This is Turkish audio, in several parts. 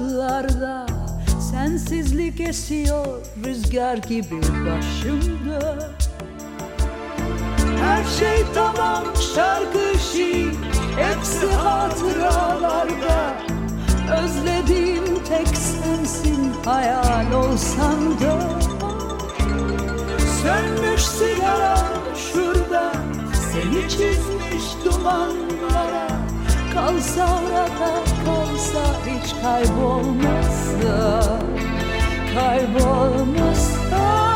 uzaklarda Sensizlik esiyor rüzgar gibi başımda. Her şey tamam şarkı şiir Hepsi hatıralarda. Özlediğim tek sensin hayal olsan da. Sönmüş sigara şurada Seni çizmiş dumanlara Kalsa orada kalsa hiç kaybolmazsa Kaybolmazsa.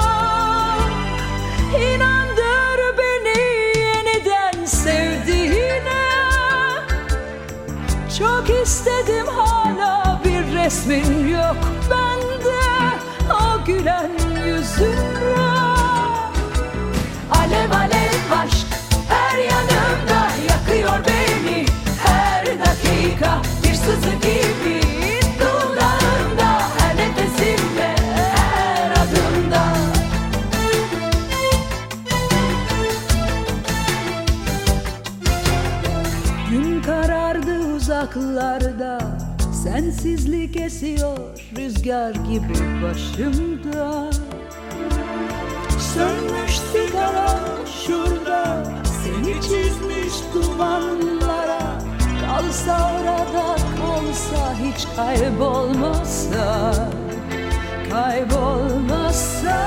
İnandır beni yeniden sevdiğine. Çok istedim hala bir resmin yok bende. O gülen uzaklarda Sensizlik esiyor rüzgar gibi başımda. Sönmüş sigara şurada Seni çizmiş dumanlara. Kalsa orada kalsa hiç kaybolmazsa Kaybolmazsa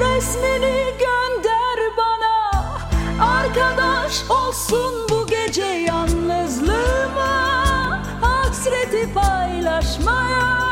Resmini City by Lashmaya.